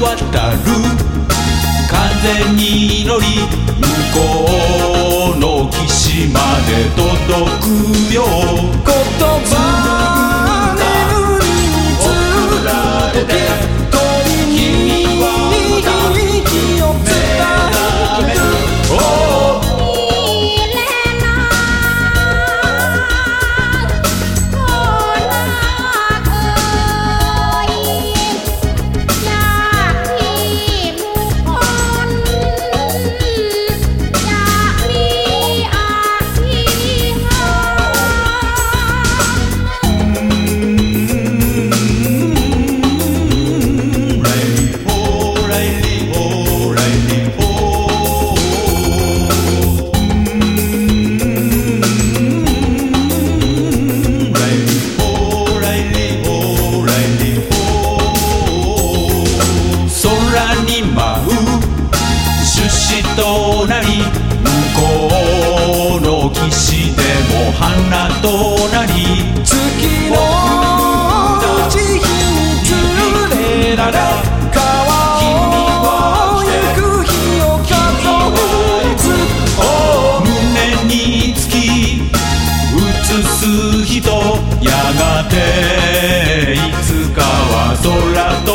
渡る。風に乗り向こうの岸まで届くよ。に舞う寿となり向こうの岸でも花となり月の地平連れられ川をゆくひを数えずねにつき映す人やがていつかは空と